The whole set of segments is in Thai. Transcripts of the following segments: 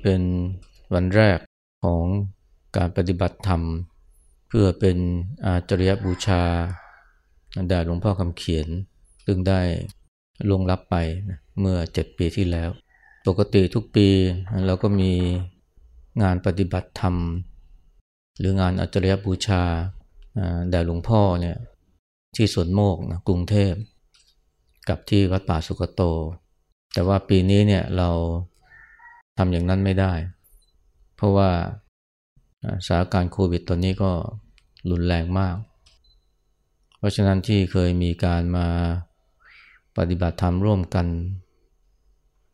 ้เป็นวันแรกของการปฏิบัติธรรม เพื่อเป็นอาจริยบูชาแด่หลวงพ่อคำเขียน ซึ่งได้ลงรับไปเมื่อเจ็ดปีที่แล้ว ปกติทุกปีเราก็มีงานปฏิบัติธรรม หรืองานอาจริยบูชาแด่หลวงพ่อเนี่ยที่สวนโมกนะกรุงเทพกับที่วัดป่าสุกโต แต่ว่าปีนี้เนี่ยเรา ทำอย่างนั้นไม่ได้ เพราะว่าสถานการณ์โควิดตอนนี้ก็รุนแรงมาก เพราะฉะนั้นที่เคยมีการมาปฏิบัติธรรมร่วมกัน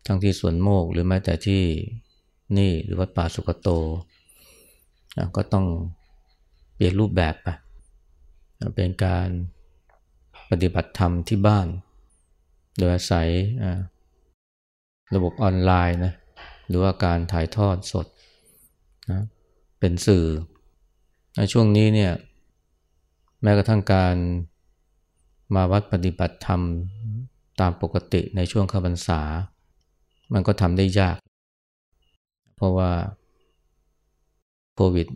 ทั้งที่สวนโมกหรือแม้แต่ที่นี่หรือวัดป่าสุกโต ก็ต้องเปลี่ยนรูปแบบไปเป็นการปฏิบัติธรรมที่บ้าน โดยอาศัยระบบออนไลน์นะ หรือว่าการถ่ายทอดสดนะเป็นสื่อในช่วงนี้เนี่ยแม้กระทั่งการมาวัดปฏิบัติธรรมตามปกติในช่วงข้าพรรษา มันก็ทำได้ยาก เพราะว่าโควิด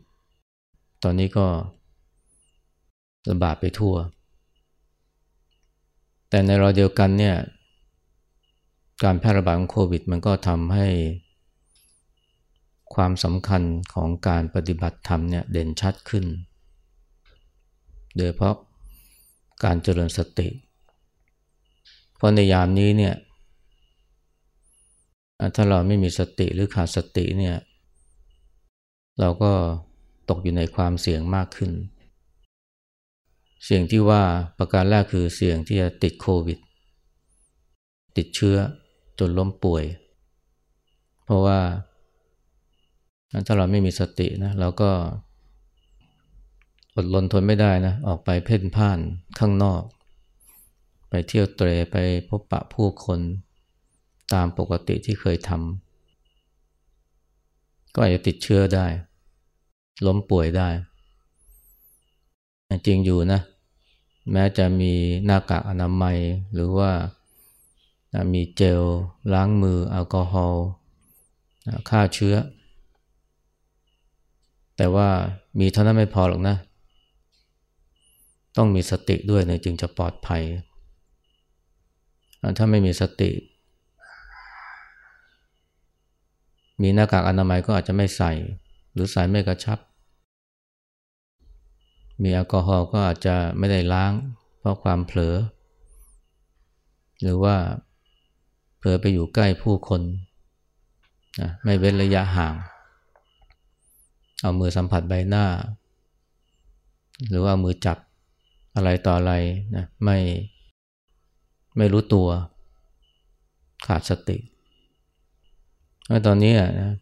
ตอนนี้ก็ระบาดไปทั่ว แต่ในรอเดียวกันเนี่ยการแพร่ระบาดของโควิด มันก็ทำให้ ความสำคัญของการปฏิบัติธรรมเนี่ยเด่นชัดขึ้น โดยเพราะการเจริญสติ เพราะในยามนี้เนี่ยถ้าเราไม่มีสติหรือขาดสติเนี่ยเราก็ตกอยู่ในความเสี่ยงมากขึ้น เสี่ยงที่ว่าประการแรกคือเสี่ยงที่จะติดโควิด ติดเชื้อจนล้มป่วย เพราะว่า ถ้าเราไม่มีสตินะเราก็อดลนทนไม่ได้นะ ออกไปเพ่นพ่านข้างนอก ไปเที่ยวเตรไปพบปะผู้คนตามปกติที่เคยทำก็อาจจะติดเชื้อได้ ล้มป่วยได้ จริงอยู่นะ แม้จะมีหน้ากากอนามัย หรือว่ามีเจลล้างมือแอลกอฮอล์ฆ่าเชื้อ แต่ว่ามีเท่านั้นไม่พอหรอกนะ ต้องมีสติด้วยนะจึงจะปลอดภัย ถ้าไม่มีสติ มีหน้ากากอนามัยก็อาจจะไม่ใส่ หรือใส่ไม่กระชับ มีแอลกอฮอล์ก็อาจจะไม่ได้ล้าง เพราะความเผลอ หรือว่าเผลอไปอยู่ใกล้ผู้คนนะไม่เว้นระยะห่าง เอามือสัมผัสใบหน้า หรือว่ามือจับอะไรต่ออะไรนะไม่ไม่รู้ตัว ขาดสติแล้วตอนนี้นะ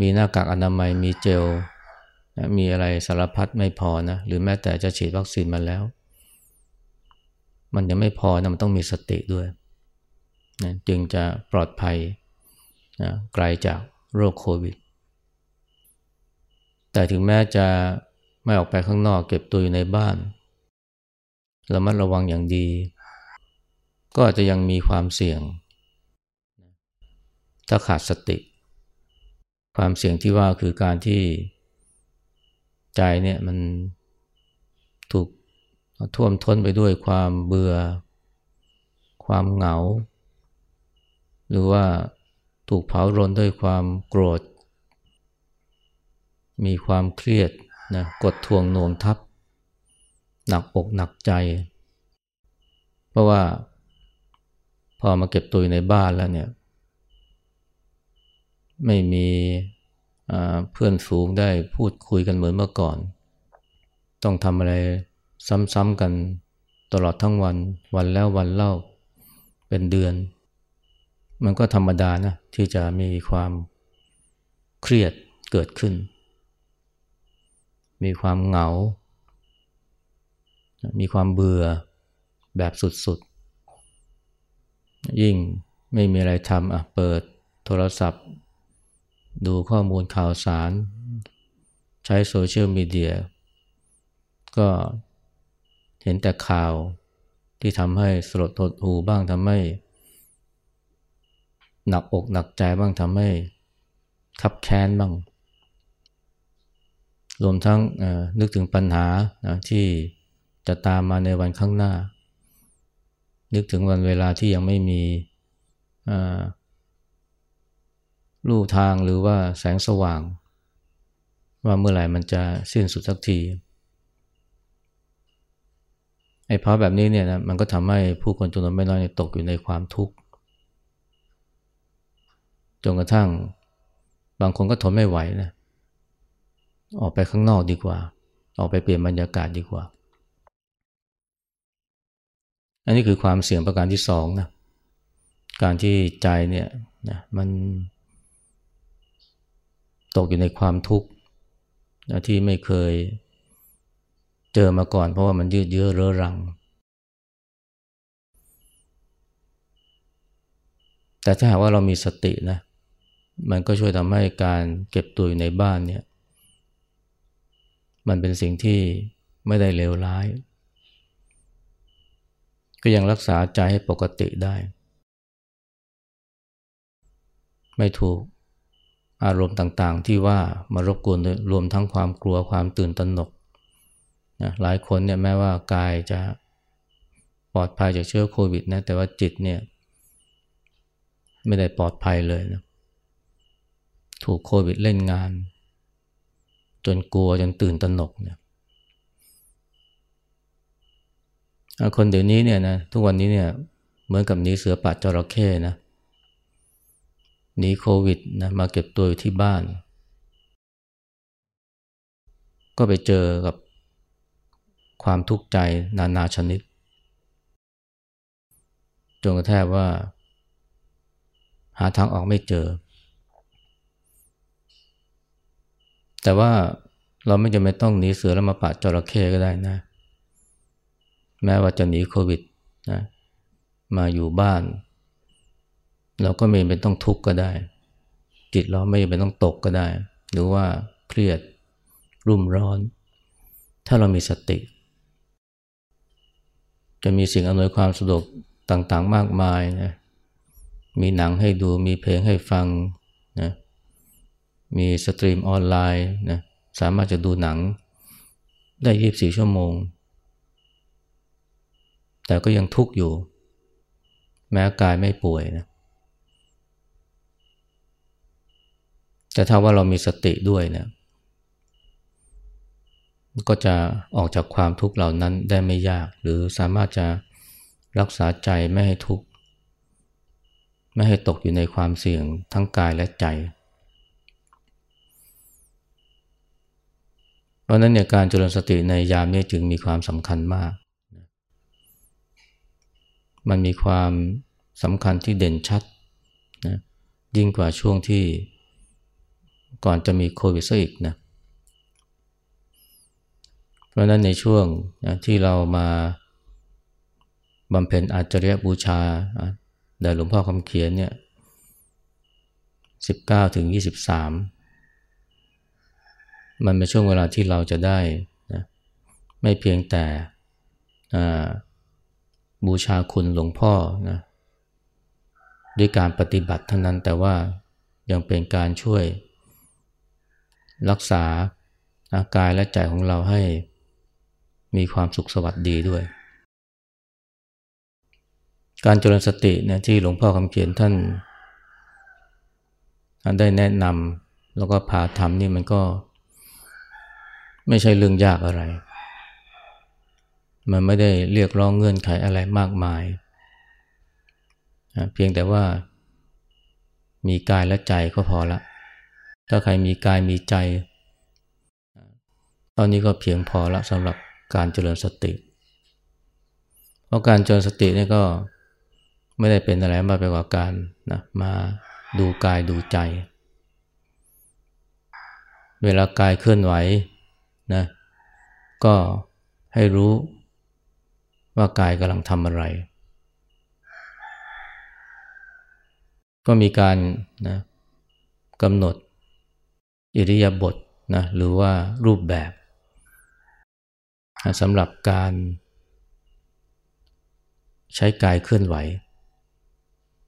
มีหน้ากากอนามัยมีเจลนะมีอะไรสารพัดไม่พอนะหรือแม้แต่จะฉีดวัคซีนมาแล้ว มันยังไม่พอนะมันต้องมีสติด้วยนะจึงจะปลอดภัยนะไกลจากโรคโควิด แต่ถึงแม้จะไม่ออกไปข้างนอกเก็บตัวอยู่ในบ้านระมัดระวังอย่างดี ก็อาจจะยังมีความเสี่ยง ถ้าขาดสติ ความเสี่ยงที่ว่าคือการที่ใจเนี่ยมันถูกท่วมท้นไปด้วยความเบื่อ ความเหงา หรือว่าถูกเผารนด้วยความโกรธ มีความเครียดนะกดทวงหน่วงทับ หนักอกหนักใจ เพราะว่าพอมาเก็บตัวอยู่ในบ้านแล้วเนี่ย ไม่มีเพื่อนฝูงได้พูดคุยกันเหมือนเมื่อก่อน ต้องทำอะไรซ้ำๆกันตลอดทั้งวัน วันแล้ววันเล่าเป็นเดือน มันก็ธรรมดานะที่จะมีความเครียดเกิดขึ้น มีความเหงา มีความเบื่อแบบสุดๆ ยิ่งไม่มีอะไรทำอะเปิดโทรศัพท์ ดูข้อมูลข่าวสาร ใช้โซเชียลมีเดีย ก็เห็นแต่ข่าวที่ทำให้สลดหดหูบ้างทำให้ หนักอกหนักใจบ้างทำให้ขับแค้นบ้าง รวมทั้งนึกถึงปัญหานะที่จะตามมาในวันข้างหน้า นึกถึงวันเวลาที่ยังไม่มีลู่ทางหรือว่าแสงสว่าง ว่าเมื่อไหร่มันจะสิ้นสุดสักทีไอ้ภาวะแบบนี้เนี่ยนะมันก็ทำให้ผู้คนจำนวนไม่น้อยตกอยู่ในความทุกข์จนกระทั่งบางคนก็ทนไม่ไหวนะ ออกไปข้างนอกดีกว่า ออกไปเปลี่ยนบรรยากาศดีกว่า อันนี้คือความเสี่ยงประการที่สองนะการที่ใจเนี่ยนะมันตกอยู่ในความทุกข์นะที่ไม่เคยเจอมาก่อน เพราะว่ามันยืดเยื้อเรื้อรัง แต่ถ้าหากว่าเรามีสตินะมันก็ช่วยทำให้การเก็บตัวอยู่ในบ้านเนี่ย มันเป็นสิ่งที่ไม่ได้เลวร้าย ก็ยังรักษาใจให้ปกติได้ ไม่ถูกอารมณ์ต่างๆ ที่ว่ามารบกวนรวมทั้งความกลัวความตื่นตระหนกนะหลายคนเนี่ยแม้ว่ากายจะปลอดภัยจากเชื้อโควิดนะแต่ว่าจิตเนี่ยไม่ได้ปลอดภัยเลยนะถูกโควิดเล่นงาน จนกลัวจนตื่นตระหนกเนี่ยคนเดี๋ยวนี้เนี่ยนะทุกวันนี้เนี่ยเหมือนกับหนีเสือป่าจระเข้นะหนีโควิดนะมาเก็บตัวอยู่ที่บ้าน ก็ไปเจอกับความทุกข์ใจนานาชนิดจนกระทั่งว่า หาทางออกไม่เจอ แต่ว่าเราไม่จำเป็นต้องหนีเสือแล้วมาปะจระเข้ก็ได้นะ แม้ว่าจะหนีโควิดนะมาอยู่บ้าน เราก็ไม่เป็นต้องทุกข์ก็ได้ จิตเราไม่เป็นต้องตกก็ได้ หรือว่าเครียดรุ่มร้อน ถ้าเรามีสติ จะมีสิ่งอำนวยความสะดวกต่างๆมากมายนะมีหนังให้ดูมีเพลงให้ฟัง มีสตรีมออนไลน์นะสามารถจะดูหนังได้ 24 ชั่วโมง แต่ก็ยังทุกข์อยู่ แม้กายไม่ป่วยนะแต่ถ้าว่าเรามีสติด้วยเนะี่ยก็จะออกจากความทุกข์เหล่านั้นได้ไม่ยาก หรือสามารถจะรักษาใจไม่ให้ทุกข์ ไม่ให้ตกอยู่ในความเสี่ยงทั้งกายและใจ เพ ราะนั้นเนี่ยการเจริญสติในยามนี้จึงมีความสำคัญมาก มันมีความสำคัญที่เด่นชัดนะยิ่งกว่าช่วงที่ก่อนจะมีโควิดซะอีกนะเพราะนั้นในช่วงนะที่เรามาบำเพ็ญอาจริยบูชาแด่หลวงพ่อคำเขียนเนี่ยสิบเก้าถึงยี่สิบสา มันเป็นช่วงเวลาที่เราจะได้นะไม่เพียงแต่บูชาคุณหลวงพ่อนะด้วยการปฏิบัติเท่านั้นแต่ว่ายังเป็นการช่วย รักษากายและใจของเราให้มีความสุขสวัสดีด้วย การเจริญสติเนี่ยที่หลวงพ่อคำเขียนท่านได้แนะนำแล้วก็พาทำนี่มันก็ ไม่ใช่เรื่องยากอะไร มันไม่ได้เรียกร้องเงื่อนไขอะไรมากมาย เพียงแต่ว่ามีกายและใจก็พอละ ถ้าใครมีกายมีใจ ตอนนี้ก็เพียงพอละสำหรับการเจริญสติ เพราะการเจริญสตินี่ก็ไม่ได้เป็นอะไรมากไปกว่าการนะมาดูกายดูใจ เวลากายเคลื่อนไหว นะก็ให้รู้ว่ากายกำลังทำอะไร ก็มีการนะกำหนดอิริยาบถนะหรือว่ารูปแบบสำหรับการใช้กายเคลื่อนไหว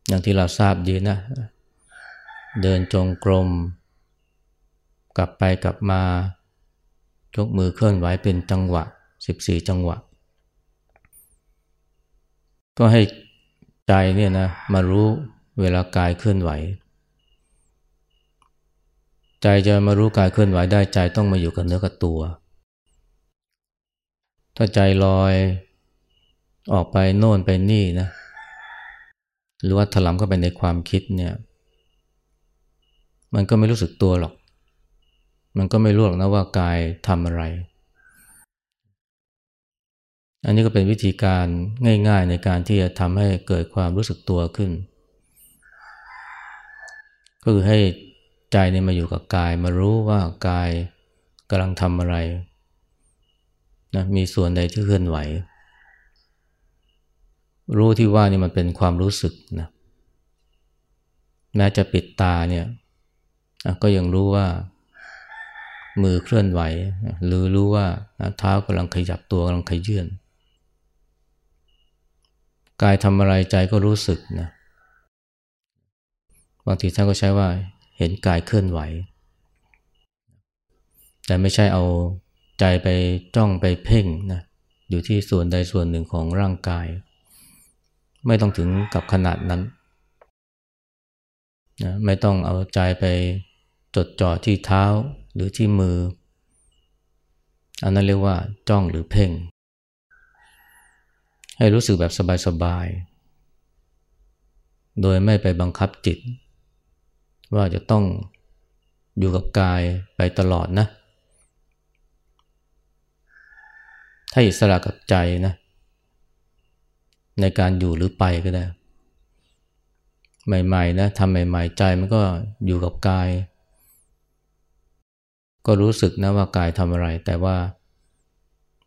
อย่างที่เราทราบดีนะ เดินจงกรม กลับไปกลับมา ยกมือเคลื่อนไหวเป็นจังหวะ 14 จังหวะ ก็ให้ใจเนี่ยนะมารู้เวลากายเคลื่อนไหว ใจจะมารู้กายเคลื่อนไหวได้ใจต้องมาอยู่กับเนื้อกับตัว ถ้าใจลอยออกไปโน่นไปนี่นะหรือว่าถลำเข้าไปในความคิดเนี่ย มันก็ไม่รู้สึกตัวหรอก มันก็ไม่รู้หรอกนะว่ากายทำอะไร อันนี้ก็เป็นวิธีการง่าย ๆ ในการที่จะทำให้เกิดความรู้สึกตัวขึ้น ก็คือให้ใจเนี่ยมาอยู่กับกาย มารู้ว่ากายกำลังทำอะไรนะมีส่วนใดที่เคลื่อนไหว รู้ที่ว่านี่มันเป็นความรู้สึกนะแม้จะปิดตาเนี่ยก็ยังรู้ว่า มือเคลื่อนไหว หรือรู้ว่าเท้ากำลังขยับตัวกำลังขยื่นกายทำอะไรใจก็รู้สึกนะบางทีท่านก็ใช้ว่าเห็นกายเคลื่อนไหว แต่ไม่ใช่เอาใจไปจ้องไปเพ่งนะอยู่ที่ส่วนใดส่วนหนึ่งของร่างกาย ไม่ต้องถึงกับขนาดนั้นนะไม่ต้องเอาใจไปจดจ่อที่เท้า หรือที่มือ อันนั้นเรียกว่าจ้องหรือเพ่ง ให้รู้สึกแบบสบายๆ โดยไม่ไปบังคับจิต ว่าจะต้องอยู่กับกายไปตลอดนะถ้าอิสระกับใจนะ ในการอยู่หรือไปก็ได้ ใหม่ๆนะทำใหม่ๆใจมันก็อยู่กับกาย ก็รู้สึกนะว่ากายทำอะไร แต่ว่า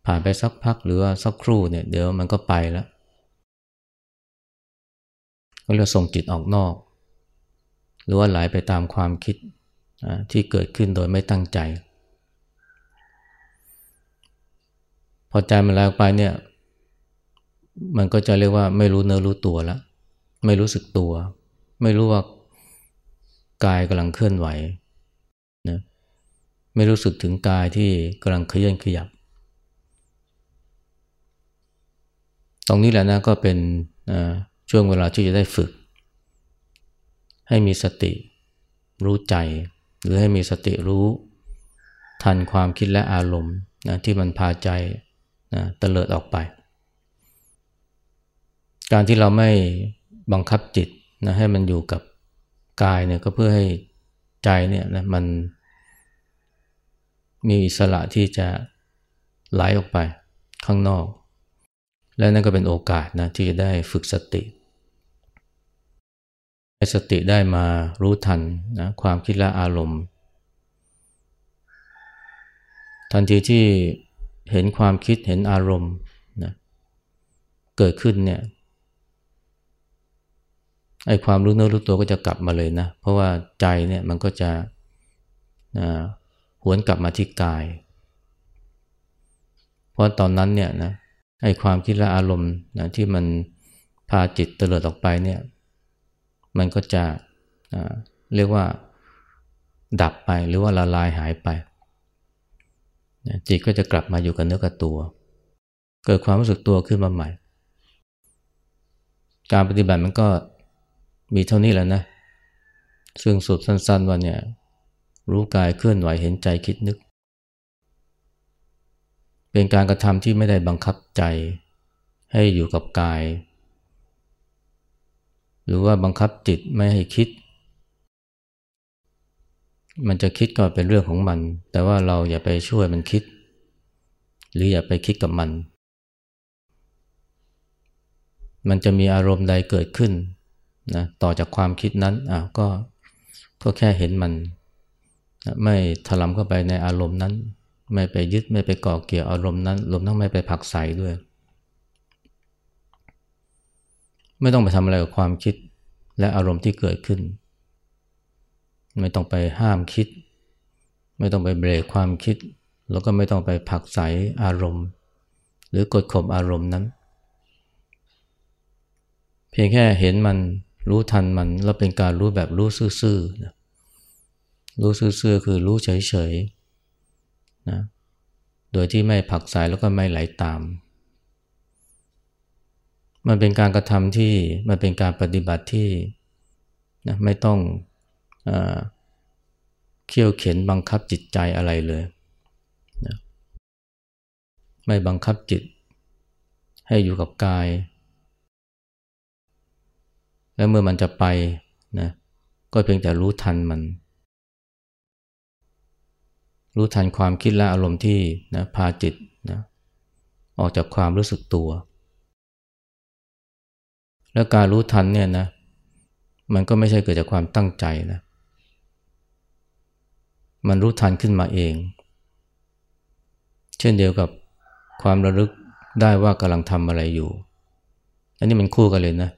ผ่านไปสักพักหรือว่าสักครู่เนี่ยเดี๋ยวมันก็ไปแล้วก็เรียกส่งจิตออกนอก หรือว่าไหลไปตามความคิดที่เกิดขึ้นโดยไม่ตั้งใจ พอใจมันไหลออกไปเนี่ย มันก็จะเรียกว่าไม่รู้เนื้อรู้ตัวแล้วไม่รู้สึกตัว ไม่รู้ว่ากายกำลังเคลื่อนไหว ไม่รู้สึกถึงกายที่กำลังเคลื่อนขยับ ตรงนี้แหละนะก็เป็นช่วงเวลาที่จะได้ฝึก ให้มีสติรู้ใจ หรือให้มีสติรู้ทันความคิดและอารมณ์นะที่มันพาใจนะเตลิดออกไป การที่เราไม่บังคับจิตนะให้มันอยู่กับกายเนี่ยก็เพื่อให้ใจเนี่ยนะมัน มีอิสระที่จะไหลออกไปข้างนอก และนั่นก็เป็นโอกาสนะที่จะได้ฝึกสติให้สติได้มารู้ทันนะความคิดและอารมณ์ ทันทีที่เห็นความคิดเห็นอารมณ์นะเกิดขึ้นเนี่ยไอ้ความรู้เนื้อรู้ตัวก็จะกลับมาเลยนะ เพราะว่าใจเนี่ยมันก็จะ วนกลับมาที่กาย เพราะตอนนั้นเนี่ยนะไอ้ความคิดและอารมณ์นะที่มันพาจิตเตลิดออกไปเนี่ยมันก็จะเรียกว่าดับไปหรือว่าละลายหายไป จิตก็จะกลับมาอยู่กับเนื้อกับตัว เกิดความรู้สึกตัวขึ้นมาใหม่ การปฏิบัติมันก็มีเท่านี้แหละนะซึ่งสุดสั้นๆว่าเนี่ย รู้กายเคลื่อนไหวเห็นใจคิดนึก เป็นการกระทำที่ไม่ได้บังคับใจให้อยู่กับกาย หรือว่าบังคับจิตไม่ให้คิด มันจะคิดก็เป็นเรื่องของมัน แต่ว่าเราอย่าไปช่วยมันคิด หรืออย่าไปคิดกับมัน มันจะมีอารมณ์ใดเกิดขึ้นนะต่อจากความคิดนั้นอะก็ก็แค่เห็นมัน ไม่ถลำเข้าไปในอารมณ์นั้น ไม่ไปยึดไม่ไปก่อเกี่ยวอารมณ์นั้นรวมทั้งไม่ไปผักใสด้วย ไม่ต้องไปทำอะไรกับความคิดและอารมณ์ที่เกิดขึ้น ไม่ต้องไปห้ามคิด ไม่ต้องไปเบรกความคิด แล้วก็ไม่ต้องไปผักใสอารมณ์ หรือกดข่มอารมณ์นั้น เพียงแค่เห็นมันรู้ทันมันแล้วเป็นการรู้แบบรู้ซื่อๆนะ รู้ซื่อๆคือรู้เฉยๆนะโดยที่ไม่ผักสายแล้วก็ไม่ไหลาตาม มันเป็นการกระทำที่มันเป็นการปฏิบัติที่นะไม่ต้องเอเขี่ยวเข็นบังคับจิตใจอะไรเลยนะไม่บังคับจิต ให้อยู่กับกาย แล้วเมื่อมันจะไปนะก็เพียงแต่รู้ทันมัน รู้ทันความคิดและอารมณ์ที่นะพาจิตนะออกจากความรู้สึกตัว แล้วการรู้ทันเนี่ยนะมันก็ไม่ใช่เกิดจากความตั้งใจนะมันรู้ทันขึ้นมาเอง เช่นเดียวกับความระลึกได้ว่ากำลังทำอะไรอยู่ อันนี้มันคู่กันเลยนะ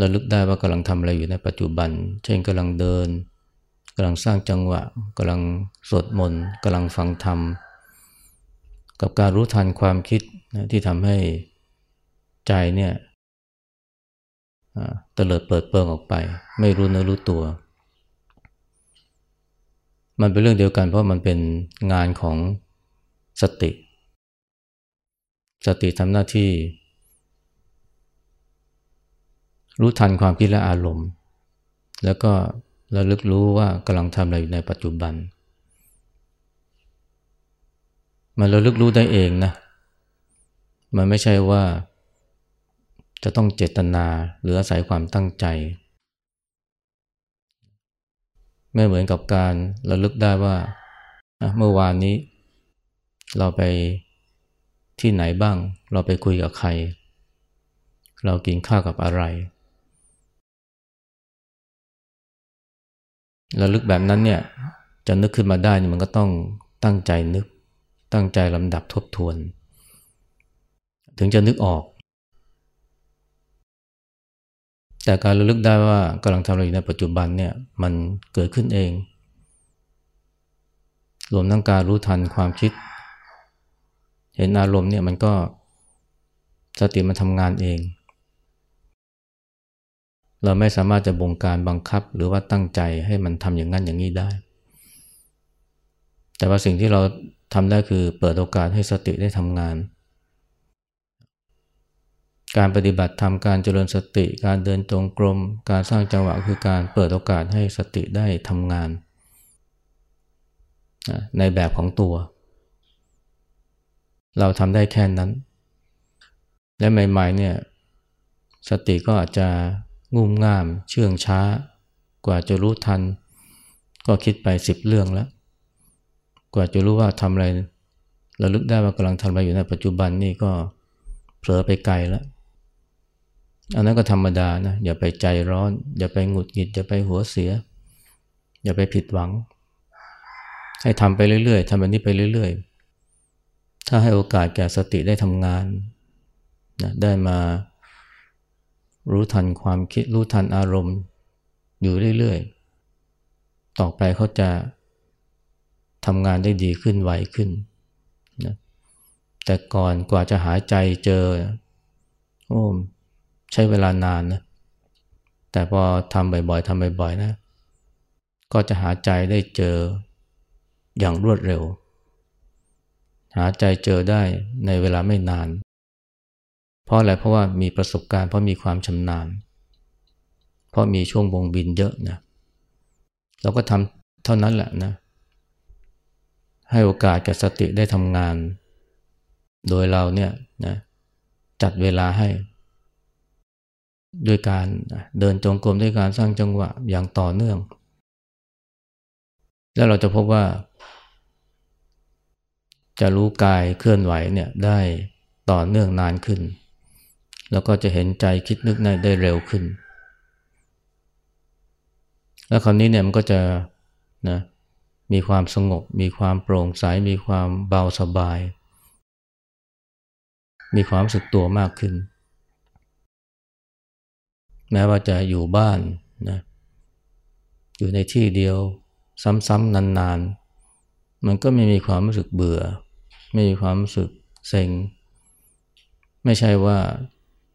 ระลึกได้ว่ากำลังทำอะไรอยู่ในปัจจุบัน เช่นกำลังเดิน กำลังสร้างจังหวะกำลังสวดมนต์กำลังฟังธรรม กับการรู้ทันความคิดนะที่ทำให้ใจเนี่ยเตลิดเปิดเปิงออกไป ไม่รู้เนื้อรู้ตัว มันเป็นเรื่องเดียวกันเพราะมันเป็นงานของสติ สติทำหน้าที่ รู้ทันความคิดและอารมณ์ แล้วก็ ระลึกรู้ว่ากำลังทำอะไรอยู่ในปัจจุบัน มันระลึกรู้ได้เองนะ มันไม่ใช่ว่าจะต้องเจตนาหรืออาศัยความตั้งใจ ไม่เหมือนกับการระลึกได้ว่าเมื่อวานนี้ เราไปที่ไหนบ้าง เราไปคุยกับใคร เรากินข้าวกับอะไร ระลึกแบบนั้นเนี่ยจะนึกขึ้นมาได้นี่มันก็ต้องตั้งใจนึก ตั้งใจลำดับทบทวน ถึงจะนึกออก แต่การระลึกได้ว่ากำลังทำอะไรอยู่ในปัจจุบันเนี่ยมันเกิดขึ้นเอง รวมทั้งการรู้ทันความคิด เห็นอารมณ์เนี่ยมันก็สติมันทำงานเอง เราไม่สามารถจะบงการบังคับหรือว่าตั้งใจให้มันทำอย่างนั้นอย่างนี้ได้ แต่ว่าสิ่งที่เราทำได้คือเปิดโอกาสให้สติได้ทำงาน การปฏิบัติทำการเจริญสติ การเดินจงกรม การสร้างจังหวะคือการเปิดโอกาสให้สติได้ทำงาน ในแบบของตัว เราทำได้แค่นั้น และใหม่ๆเนี่ยสติก็อาจจะ งุ่มง่ามเชื่องช้า กว่าจะรู้ทัน ก็คิดไปสิบเรื่องแล้ว กว่าจะรู้ว่าทำอะไรระลึกได้ว่ากำลังทำอะไรอยู่ในปัจจุบันนี่ก็เผลอไปไกลแล้วอันนั้นก็ธรรมดานะอย่าไปใจร้อน อย่าไปหงุดหงิด อย่าไปหัวเสีย อย่าไปผิดหวัง ให้ทำไปเรื่อยๆทำแบบนี้ไปเรื่อย ๆ ถ้าให้โอกาสแก่สติได้ทำงานนะได้มา รู้ทันความคิดรู้ทันอารมณ์ อยู่เรื่อยๆ ต่อไปเขาจะทำงานได้ดีขึ้นไวขึ้นนะแต่ก่อนกว่าจะหายใจเจอ โอ้ใช้เวลานานนะแต่พอทำบ่อยๆทำบ่อยๆนะ ก็จะหาใจได้เจออย่างรวดเร็ว หาใจเจอได้ในเวลาไม่นาน เพราะอะไรเพราะว่ามีประสบการณ์เพราะมีความชำนาญ เพราะมีช่วงวงบินเยอะนะเราก็ทำเท่านั้นแหละนะให้โอกาสแก่สติได้ทำงาน โดยเราเนี่ยนะจัดเวลาให้ ด้วยการเดินจงกรมด้วยการสร้างจังหวะอย่างต่อเนื่อง แล้วเราจะพบว่า จะรู้กายเคลื่อนไหวเนี่ยได้ต่อเนื่องนานขึ้น แล้วก็จะเห็นใจคิดนึกได้เร็วขึ้น แล้วคราวนี้เนี่ยมันก็จะนะมีความสงบ มีความโปร่งใส มีความเบาสบาย มีความสึกตัวมากขึ้น แม้ว่าจะอยู่บ้านนะอยู่ในที่เดียวซ้ำๆนานๆ มันก็ไม่มีความรู้สึกเบื่อ ไม่มีความรู้สึกเซ็ง ไม่ใช่ว่า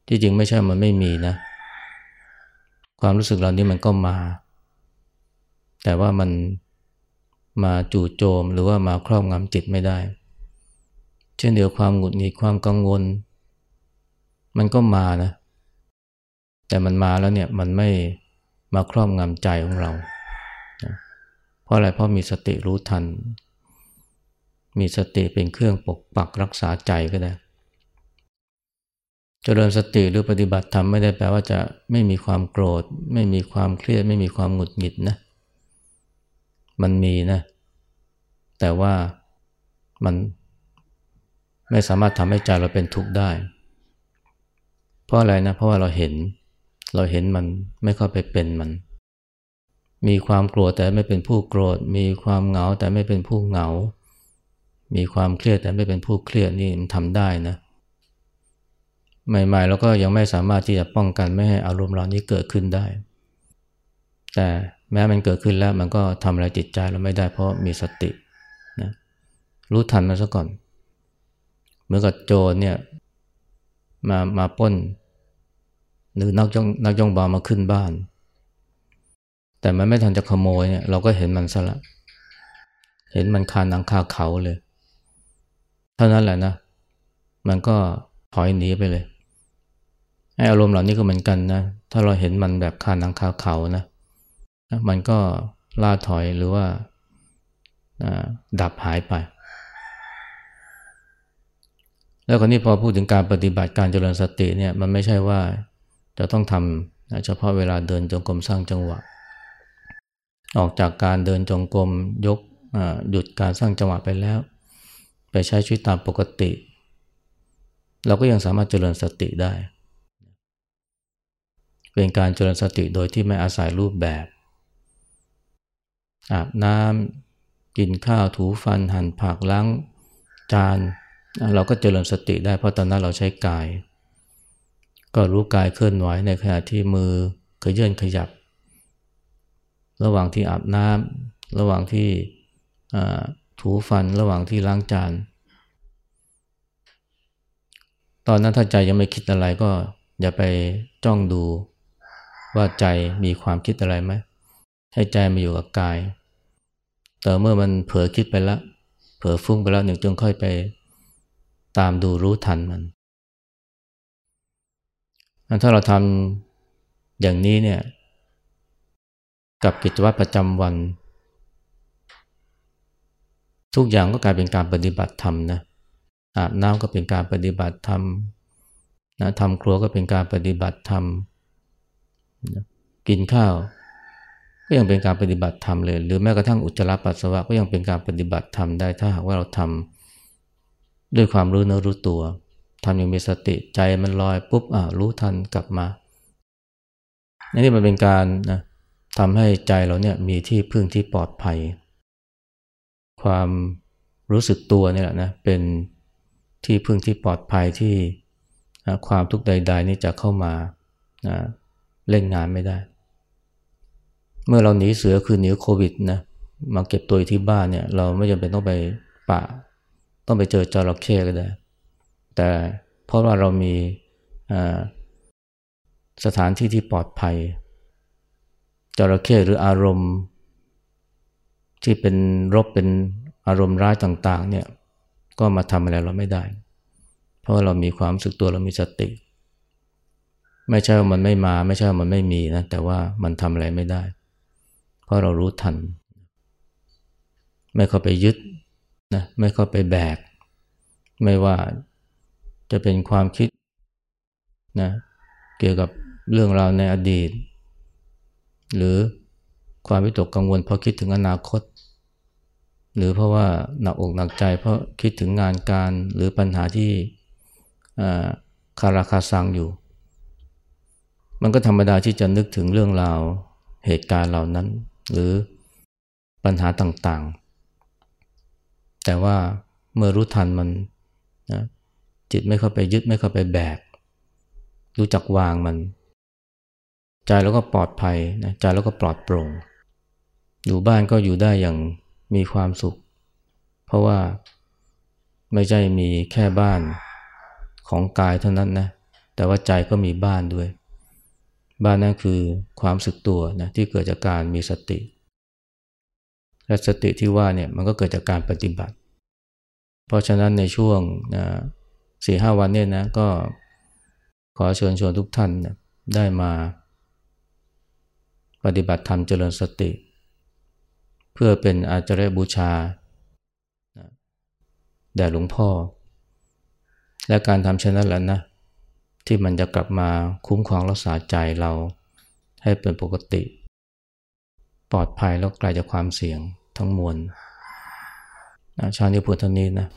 ที่จริงไม่ใช่มันไม่มีนะ ความรู้สึกเหล่านี้มันก็มา แต่ว่ามันมาจู่โจมหรือว่ามาครอบงำจิตไม่ได้ เช่นเดียวความหงุดหงิดความกังวล มันก็มานะ แต่มันมาแล้วเนี่ยมันไม่มาครอบงำใจของเรา เพราะอะไรเพราะมีสติรู้ทัน มีสติเป็นเครื่องปกปักรักษาใจก็ได้ เจริญสติหรือปฏิบัติธรรมไม่ได้แปลว่าจะไม่มีความโกรธ ไม่มีความเครียด ไม่มีความหงุดหงิดนะ มันมีนะ แต่ว่ามันไม่สามารถทำให้ใจเราเป็นทุกข์ได้ เพราะอะไรนะ เพราะว่าเราเห็น เราเห็นมันไม่เข้าไปเป็นมัน มีความโกรธแต่ไม่เป็นผู้โกรธ มีความเหงาแต่ไม่เป็นผู้เหงา มีความเครียดแต่ไม่เป็นผู้เครียดนี่มันทำได้นะ ใหม่ๆเราก็ยังไม่สามารถที่จะป้องกันไม่ให้อารมณ์เหล่านี้เกิดขึ้นได้ แต่แม้มันเกิดขึ้นแล้วมันก็ทำอะไรจิตใจเราไม่ได้เพราะมีสตินะรู้ทันมันซะก่อน เหมือนกับโจรเนี่ยมามาป้น หรือนักย่องนักย่องบามาขึ้นบ้าน แต่มันไม่ทันจะขโมยเนี่ยเราก็เห็นมันซะละเห็นมันคานังคาเขาเลย เท่านั้นแหละนะ มันก็ถอยหนีไปเลย อารมณ์เหล่านี้ก็เหมือนกันนะ ถ้าเราเห็นมันแบบคานังคาเขานะ มันก็ล่าถอยหรือว่าดับหายไป แล้วคนนี้พอพูดถึงการปฏิบัติการเจริญสติเนี่ยมันไม่ใช่ว่าจะต้องทำเฉพาะเวลาเดินจงกรมสร้างจังหวะ ออกจากการเดินจงกรมยกหยุดการสร้างจังหวะไปแล้ว ไปใช้ชีวิตตามปกติ เราก็ยังสามารถเจริญสติได้ เป็นการเจริญสติโดยที่ไม่อาศัยรูปแบบ อาบน้ำกินข้าวถูฟันหั่นผักล้างจานเราก็เจริญสติได้เพราะตอนนั้นเราใช้กาย ก็รู้กายเคลื่อนไหวในขณะที่มือขยื่นขยับ ระหว่างที่อาบน้ำระหว่างที่ถูฟันระหว่างที่ล้างจาน ตอนนั้นถ้าใจยังไม่คิดอะไรก็อย่าไปจ้องดู ว่าใจมีความคิดอะไรไหมให้ใจมาอยู่กับกาย แต่เมื่อมันเผลอคิดไปแล้วเผลอฟุ้งไปแล้วหนึ่งจึงค่อยไปตามดูรู้ทันมันถ้าเราทำอย่างนี้เนี่ย กับกิจวัตรประจำวัน ทุกอย่างก็กลายเป็นการปฏิบัติธรรมนะอาบน้ำก็เป็นการปฏิบัติธรรมนะทำครัวก็เป็นการปฏิบัติธรรม กินข้าว ก็ยังเป็นการปฏิบัติธรรมเลย หรือแม้กระทั่งอุจจาระปัสสาวะก็ยังเป็นการปฏิบัติธรรมได้ ถ้าหากว่าเราทำด้วยความรู้เนื้อรู้ตัวทำอย่างมีสติใจมันลอยปุ๊บอ่ารู้ทันกลับมานี่มันเป็นการนะทำให้ใจเราเนี่ยมีที่พึ่งที่ปลอดภัย ความรู้สึกตัวนี่แหละนะเป็นที่พึ่งที่ปลอดภัยที่ความทุกข์ใด ๆ นี่จะเข้ามา เล่นงานไม่ได้ เมื่อเราหนีเสือคือหนีโควิดนะมาเก็บตัวที่บ้านเนี่ย เราไม่จำเป็นต้องไปป่า ต้องไปเจอจระเข้ก็ได้ แต่เพราะว่าเรามีสถานที่ที่ปลอดภัยจระเข้หรืออารมณ์ ที่เป็นรบเป็นอารมณ์ร้ายต่าง ๆ เนี่ย ก็มาทำอะไรเราไม่ได้ เพราะเรามีความสึกตัวเรามีสติ ไม่ใช่ว่ามันไม่มา ไม่ใช่ว่ามันไม่มีนะ แต่ว่ามันทำอะไรไม่ได้ เพราะเรารู้ทัน ไม่เข้าไปยึดนะไม่เข้าไปแบก ไม่ว่าจะเป็นความคิดนะเกี่ยวกับเรื่องราวในอดีต หรือความวิตกกังวลเพราะคิดถึงอนาคต หรือเพราะว่าหนักอกหนักใจ เพราะคิดถึงงานการหรือปัญหาที่คาราคาซังอยู่ มันก็ธรรมดาที่จะนึกถึงเรื่องราวเหตุการณ์เหล่านั้น หรือปัญหาต่างๆ แต่ว่าเมื่อรู้ทันมันนะจิตไม่เข้าไปยึดไม่เข้าไปแบก รู้จักวางมัน ใจเราก็ปลอดภัยนะใจเราก็ปลอดโปร่ง อยู่บ้านก็อยู่ได้อย่างมีความสุข เพราะว่าไม่ใช่มีแค่บ้านของกายเท่านั้นนะแต่ว่าใจก็มีบ้านด้วย บ้านนั่นคือความสึกตัวนะที่เกิดจากการมีสติ และสติที่ว่าเนี่ยมันก็เกิดจากการปฏิบัติ เพราะฉะนั้นในช่วงนะสี่ห้าวันเนี่ยนะก็ขอเชิญชวนทุกท่านนะได้มาปฏิบัติธรรมเจริญสติ เพื่อเป็นอาจารย์บูชาแด่หลวงพ่อ และการทำเช่นนั้นแหละนะ ที่มันจะกลับมาคุ้มครองรักษาใจเราให้เป็นปกติ ปลอดภัยแล้วไกลจากความเสี่ยงทั้งมวลนะชาญยพุทธนี้นะ